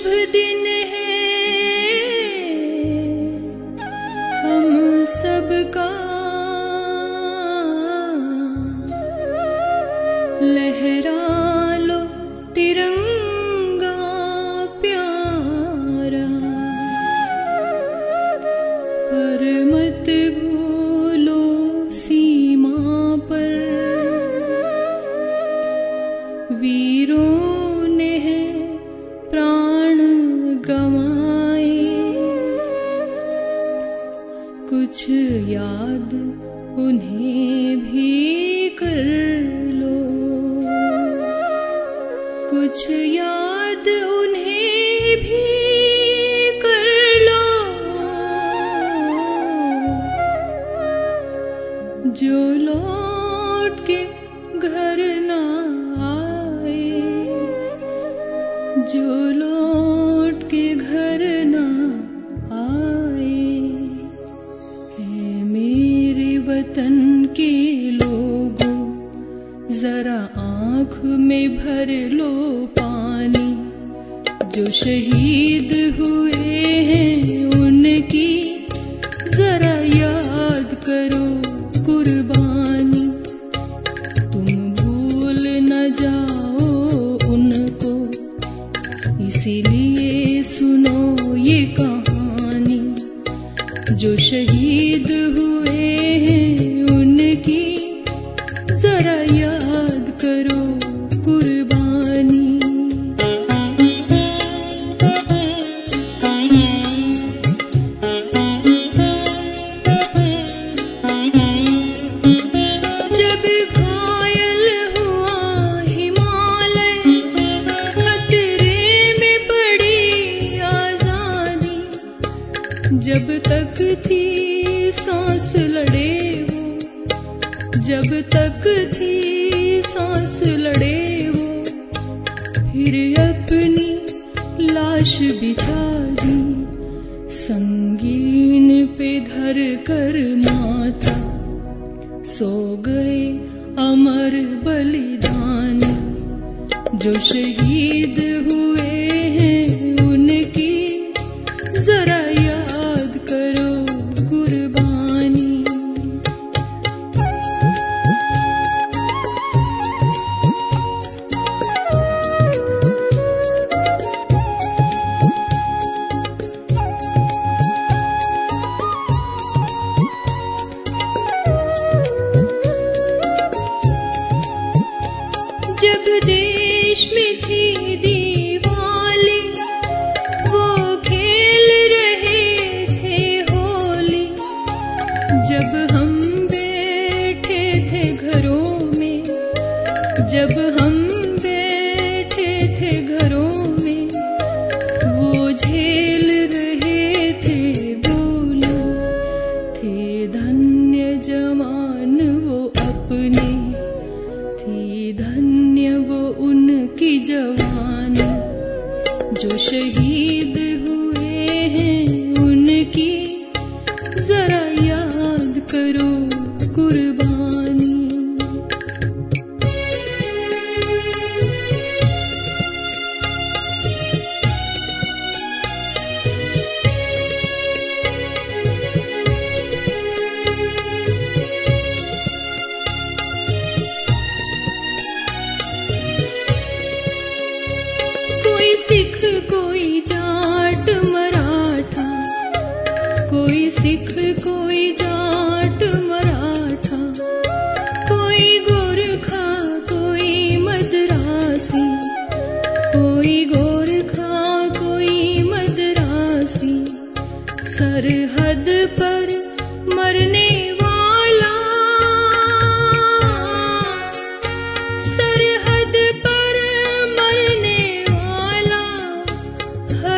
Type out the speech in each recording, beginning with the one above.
शुभ दिन भी कर लो। कुछ याद उन्हें भी कर लो। जो लौट के घर ना आए, जो लौट वतन के लोगों जरा आँख में भर लो पानी। जो शहीद हुए हैं उनकी थी सांस लड़े वो जब तक थी सांस लड़े वो फिर अपनी लाश बिछा दी संगीन पे धर कर माथा सो गए अमर बलिदानी। जो शहीद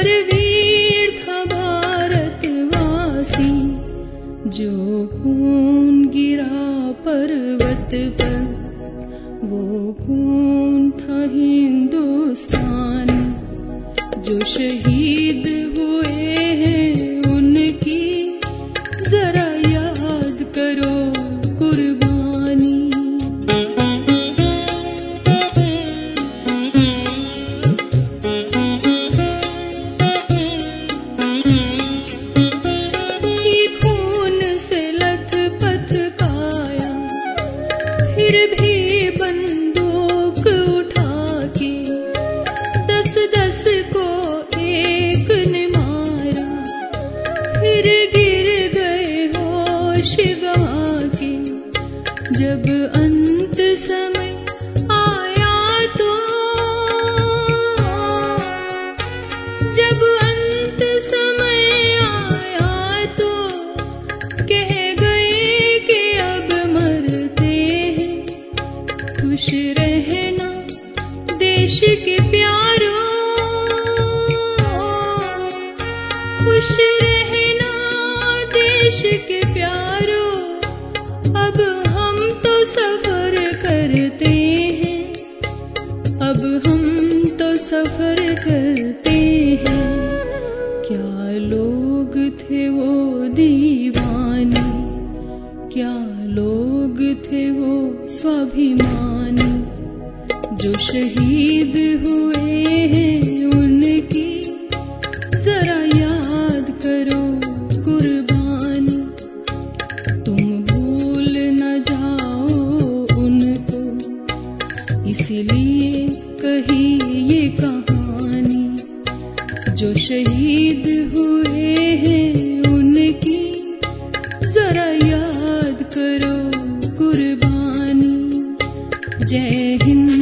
वीर था भारतवासी खून गिरा पर्वत पर। वो खून था हिंदुस्तान जो शहीद देश के प्यारों खुश रहना देश के जो शहीद हुए हैं उनकी, जरा याद करो कुर्बानी। तुम भूल न जाओ उनको, इसलिए कही ये कहानी। जो शहीद हुए हैं उनकी, जरा याद करो कुर्बानी। जय हिंद।